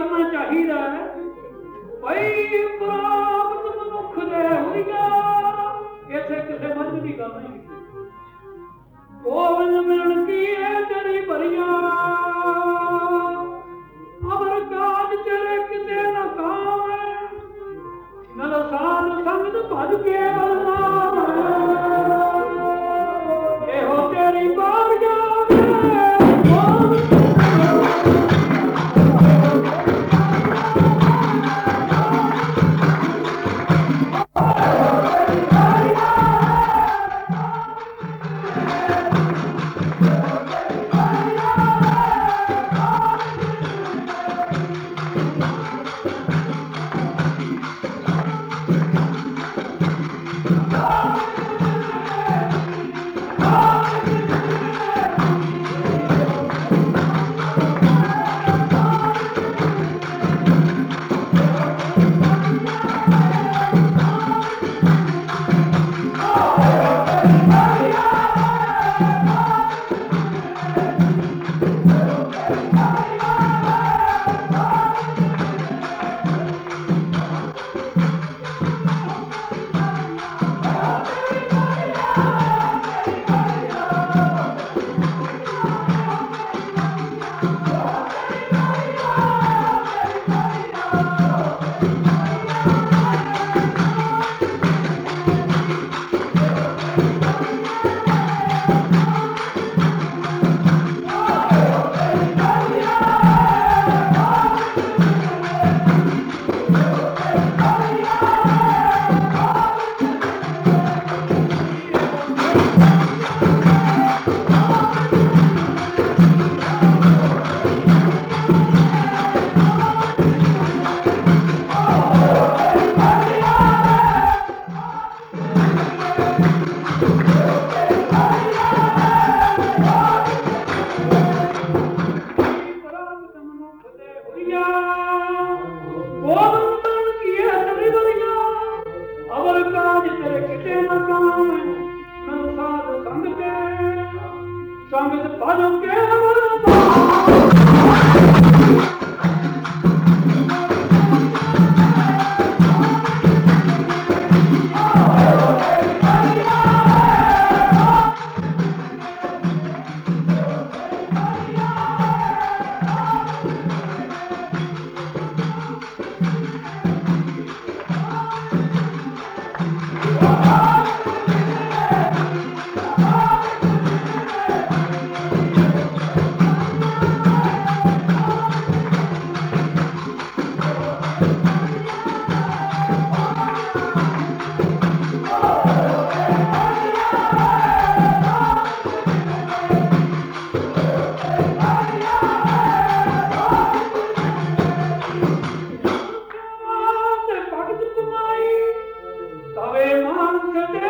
ਕਰਨਾ ਚਾਹੀਦਾ ਹੈ। ਭਈ ਪ੍ਰਾਪਤ ਮਨੁੱਖ ਦੇ ਹੋਈਆ, ਇੱਥੇ ਕਿਸੇ ਮੰਦ ਦੀ ਗੱਲ ਨਹੀਂ ਉਹ ਮਿਲਣ ਕੀ ਹੈ ਤੇਰੀ ਭਰੀਆਂ। চমৎ ভজকে Thank you.